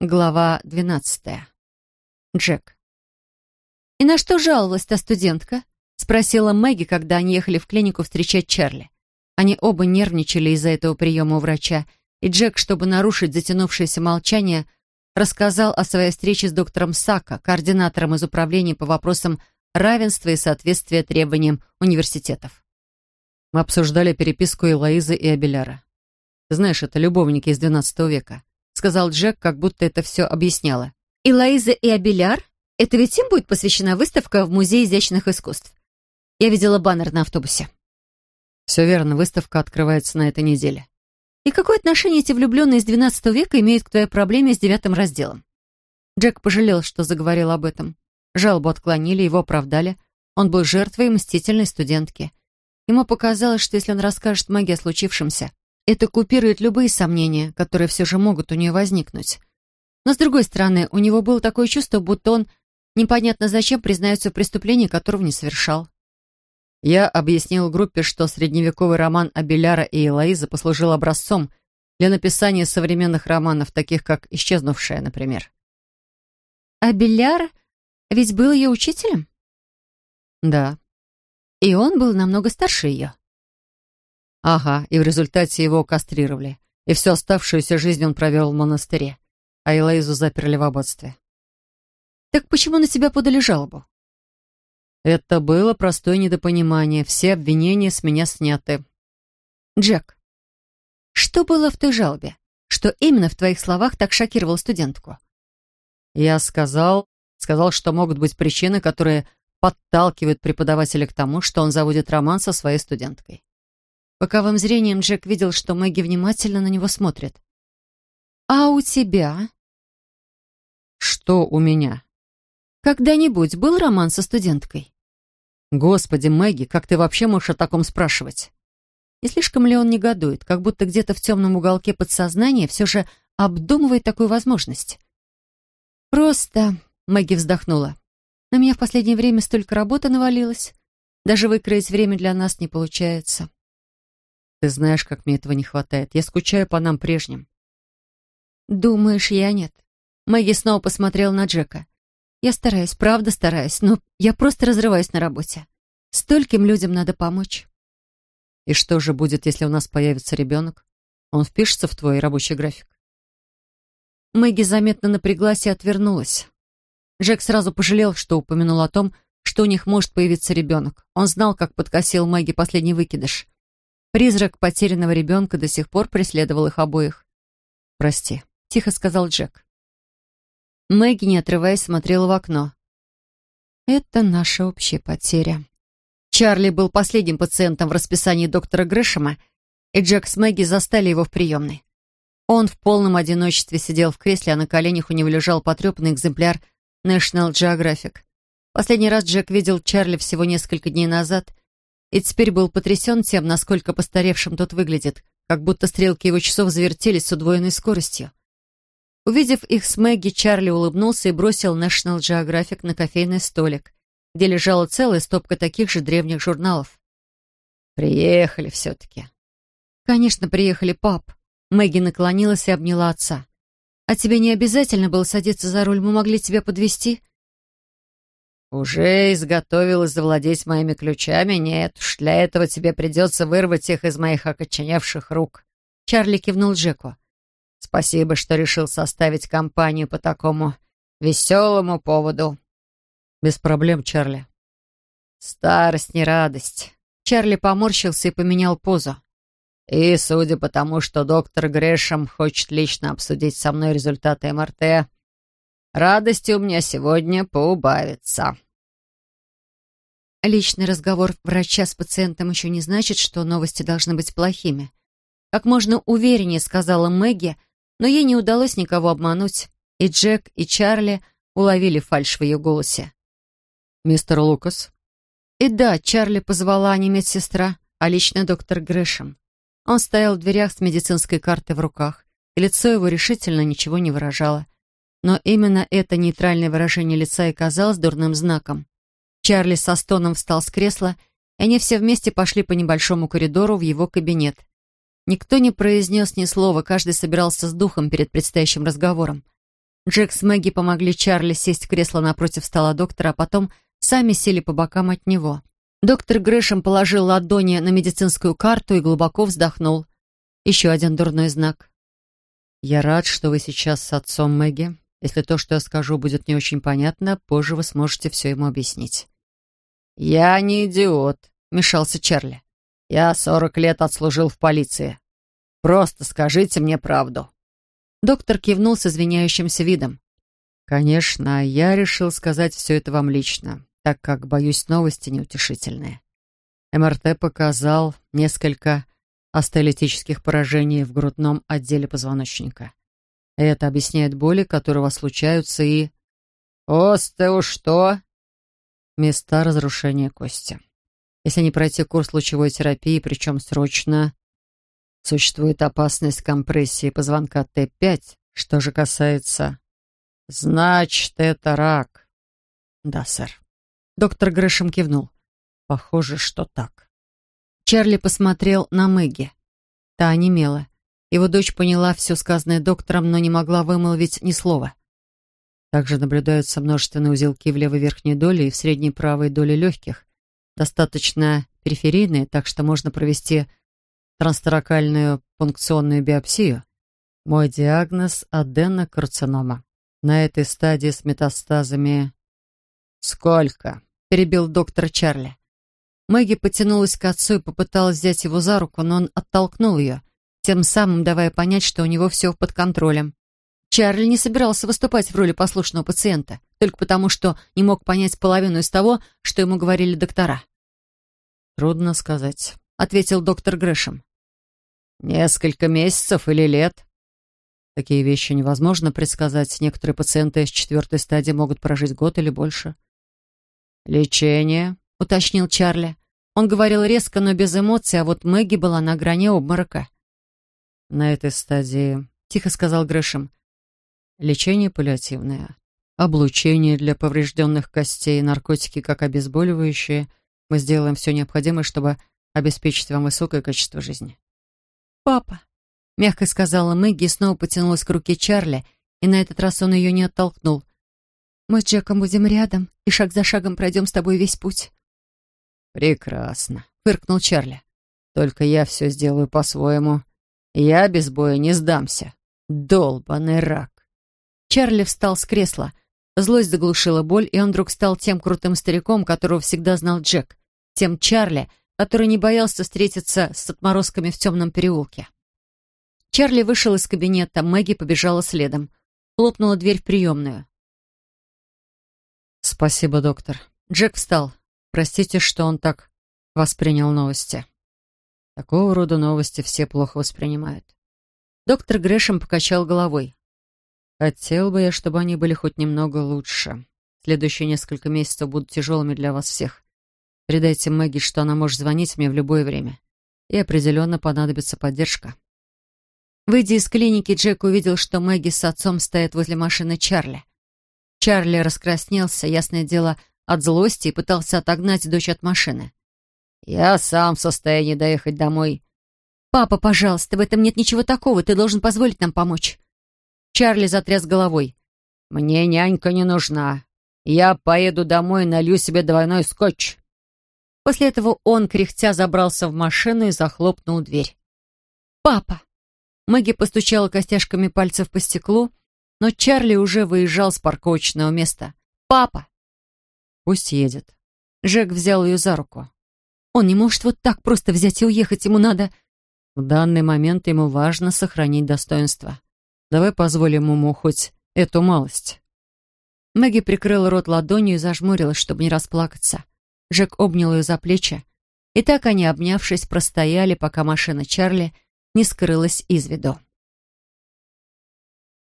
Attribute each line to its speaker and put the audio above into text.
Speaker 1: Глава двенадцатая. Джек. «И на что жаловалась та студентка?» — спросила Мэгги, когда они ехали в клинику встречать Чарли. Они оба нервничали из-за этого приема у врача, и Джек, чтобы нарушить затянувшееся молчание, рассказал о своей встрече с доктором Сака, координатором из управления по вопросам равенства и соответствия требованиям университетов.
Speaker 2: Мы обсуждали переписку Элоизы и Абеляра. знаешь, это любовники из XII века сказал Джек, как будто это все объясняло.
Speaker 1: «И Лоиза, и Абеляр? Это ведь им будет посвящена выставка в Музее изящных искусств. Я видела баннер на автобусе».
Speaker 2: «Все верно, выставка открывается на этой неделе».
Speaker 1: «И какое отношение эти влюбленные из XII века имеют к твоей проблеме с девятым разделом?» Джек пожалел, что заговорил об этом. Жалобу отклонили, его оправдали. Он был жертвой мстительной студентки. Ему показалось, что если он расскажет магии о случившемся, это купирует любые сомнения, которые все же могут у нее возникнуть. Но, с другой стороны, у него было такое чувство, будто он непонятно зачем признается в преступлении, которого не совершал.
Speaker 2: Я объяснил группе, что средневековый роман Абеляра и Элоизы послужил образцом для написания современных романов, таких как «Исчезнувшая», например.
Speaker 1: Абеляр ведь был ее учителем?
Speaker 2: Да.
Speaker 1: И он был намного старше ее.
Speaker 2: Ага, и в результате его кастрировали. И всю оставшуюся жизнь он провел в монастыре, а Элоизу заперли в аббатстве.
Speaker 1: Так почему на тебя подали жалобу?
Speaker 2: Это было простое недопонимание. Все обвинения с меня сняты.
Speaker 1: Джек, что было в той жалобе? Что именно в твоих словах так шокировало студентку?
Speaker 2: Я сказал, сказал, что могут быть причины, которые подталкивают преподавателя к тому, что он заводит роман со своей студенткой.
Speaker 1: Боковым зрением Джек видел, что Мэгги внимательно на него смотрит. «А у тебя?»
Speaker 2: «Что у меня?»
Speaker 1: «Когда-нибудь был роман со студенткой?»
Speaker 2: «Господи, Мэгги, как ты вообще можешь о таком спрашивать?»
Speaker 1: Не слишком ли он негодует, как будто где-то в темном уголке подсознания все же обдумывает такую возможность? «Просто...» — Мэгги вздохнула. «На меня в последнее время столько работы навалилось. Даже выкроить время для нас не получается».
Speaker 2: Ты знаешь, как мне этого не хватает. Я скучаю по нам прежним.
Speaker 1: Думаешь, я нет? Мэгги снова посмотрела на Джека. Я стараюсь, правда стараюсь, но я просто разрываюсь на работе. Стольким людям надо помочь.
Speaker 2: И что же будет, если у нас появится ребенок? Он впишется в твой рабочий график?
Speaker 1: Мэгги заметно напряглась и отвернулась. Джек сразу пожалел, что упомянул о том, что у них может появиться ребенок. Он знал, как подкосил Мэгги последний выкидыш. Призрак потерянного ребенка до сих пор преследовал их обоих.
Speaker 2: «Прости», —
Speaker 1: тихо сказал Джек. Мэгги, не отрываясь, смотрела в окно. «Это наша общая потеря». Чарли был последним пациентом в расписании доктора Грэшема, и Джек с Мэгги застали его в приемной. Он в полном одиночестве сидел в кресле, а на коленях у него лежал потрепанный экземпляр National Geographic. Последний раз Джек видел Чарли всего несколько дней назад, и теперь был потрясен тем, насколько постаревшим тот выглядит, как будто стрелки его часов завертелись с удвоенной скоростью. Увидев их с Мэгги, Чарли улыбнулся и бросил National Geographic на кофейный столик, где лежала целая стопка таких же древних журналов.
Speaker 2: «Приехали все-таки».
Speaker 1: «Конечно, приехали, пап». Мэгги наклонилась и обняла отца. «А тебе не обязательно было садиться за руль, мы могли тебя подвезти.
Speaker 3: «Уже изготовилась завладеть моими ключами? Нет уж, для этого тебе придется вырвать их из моих окоченевших рук».
Speaker 1: Чарли кивнул Джеку.
Speaker 3: «Спасибо, что решил составить компанию по такому веселому поводу».
Speaker 2: «Без проблем, Чарли».
Speaker 3: «Старость не радость».
Speaker 1: Чарли поморщился и поменял позу.
Speaker 3: «И судя по тому, что доктор Грэшем хочет лично обсудить со мной результаты МРТ, Радости у меня сегодня поубавится.
Speaker 1: Личный разговор врача с пациентом еще не значит, что новости должны быть плохими. Как можно увереннее сказала Мэгги, но ей не удалось никого обмануть. И Джек, и Чарли уловили фальшь в ее голосе.
Speaker 2: «Мистер Лукас?»
Speaker 1: И да, Чарли позвала не медсестра, а лично доктор Грэшем. Он стоял в дверях с медицинской картой в руках, и лицо его решительно ничего не выражало. Но именно это нейтральное выражение лица и казалось дурным знаком. Чарли со стоном встал с кресла, и они все вместе пошли по небольшому коридору в его кабинет. Никто не произнес ни слова, каждый собирался с духом перед предстоящим разговором. Джек с Мэгги помогли Чарли сесть в кресло напротив стола доктора, а потом сами сели по бокам от него. Доктор Грэшем положил ладони на медицинскую карту и глубоко вздохнул. Еще один дурной знак.
Speaker 2: «Я рад, что вы сейчас с отцом Мэгги. Если то, что я скажу, будет не очень понятно, позже вы сможете все ему объяснить».
Speaker 3: «Я не идиот», — мешался Чарли. «Я сорок лет отслужил в полиции. Просто скажите мне правду».
Speaker 1: Доктор кивнул с извиняющимся видом.
Speaker 2: «Конечно, я решил сказать все это вам лично, так как, боюсь, новости неутешительные. МРТ показал несколько астелитических поражений в грудном отделе позвоночника. Это объясняет боли, которые у вас случаются, и...
Speaker 3: «Остео что?»
Speaker 2: Места разрушения кости. Если не пройти курс лучевой терапии, причем срочно, существует опасность компрессии позвонка Т5. Что же касается...
Speaker 3: «Значит, это рак».
Speaker 2: «Да, сэр». Доктор Грэшем кивнул. «Похоже, что так».
Speaker 1: Чарли посмотрел на Мэгги. Та онемела. Его дочь поняла все сказанное доктором, но не могла вымолвить ни слова.
Speaker 2: Также наблюдаются множественные узелки в левой верхней доле и в средней правой доле легких, достаточно периферийные, так что можно провести трансторакальную пункционную биопсию. Мой диагноз – аденокарцинома. На этой стадии с метастазами...
Speaker 3: «Сколько?»
Speaker 1: – перебил доктор Чарли. Мэгги потянулась к отцу и попыталась взять его за руку, но он оттолкнул ее, тем самым давая понять, что у него все под контролем. Чарли не собирался выступать в роли послушного пациента, только потому, что не мог понять половину из того, что ему говорили доктора.
Speaker 2: «Трудно сказать», —
Speaker 1: ответил доктор Грэшем.
Speaker 3: «Несколько месяцев или лет?»
Speaker 2: Такие вещи невозможно предсказать. Некоторые пациенты с четвертой стадии могут прожить год или больше.
Speaker 3: «Лечение?»
Speaker 1: — уточнил Чарли. Он говорил резко, но без эмоций, а вот Мэгги была на грани обморока.
Speaker 2: «На этой стадии», — тихо сказал Грэшем, — «лечение паллиативное, облучение для поврежденных костей, наркотики как обезболивающие. Мы сделаем все необходимое, чтобы обеспечить вам высокое качество жизни».
Speaker 1: «Папа», — мягко сказала Мэгги и снова потянулась к руке Чарли, и на этот раз он ее не оттолкнул. «Мы с Джеком будем рядом, и шаг за шагом пройдем с тобой весь путь».
Speaker 3: «Прекрасно», — фыркнул Чарли. «Только я все сделаю по-своему. Я без боя не сдамся. Долбаный рак».
Speaker 1: Чарли встал с кресла. Злость заглушила боль, и он вдруг стал тем крутым стариком, которого всегда знал Джек. Тем Чарли, который не боялся встретиться с отморозками в темном переулке. Чарли вышел из кабинета, Мэгги побежала следом. Хлопнула дверь в приемную.
Speaker 2: «Спасибо, доктор». Джек встал. Простите, что он так воспринял новости. Такого рода новости все плохо воспринимают.
Speaker 1: Доктор Грэшем покачал головой.
Speaker 2: Хотел бы я, чтобы они были хоть немного лучше. Следующие несколько месяцев будут тяжелыми для вас всех. Передайте Мэгги, что она может звонить мне в любое время. И определенно понадобится поддержка.
Speaker 1: Выйдя из клиники, Джек увидел, что Мэгги с отцом стоят возле машины Чарли. Чарли раскраснелся, ясное дело, от злости и пытался отогнать дочь от машины.
Speaker 3: «Я сам в состоянии доехать домой».
Speaker 1: «Папа, пожалуйста, в этом нет ничего такого, ты должен позволить нам помочь». Чарли затряс головой.
Speaker 3: «Мне нянька не нужна. Я поеду домой и налью себе двойной скотч».
Speaker 1: После этого он, кряхтя, забрался в машину и захлопнул дверь. «Папа!» Мэгги постучала костяшками пальцев по стеклу, но Чарли уже выезжал с парковочного места. «Папа!»
Speaker 2: Пусть едет.
Speaker 1: Жек взял ее за руку. Он не может вот так просто взять и уехать, ему надо...
Speaker 2: В данный момент ему важно сохранить достоинство. Давай позволим ему хоть эту малость.
Speaker 1: Мэгги прикрыла рот ладонью и зажмурилась, чтобы не расплакаться. Жек обнял ее за плечи. И так они, обнявшись, простояли, пока машина Чарли не скрылась из виду.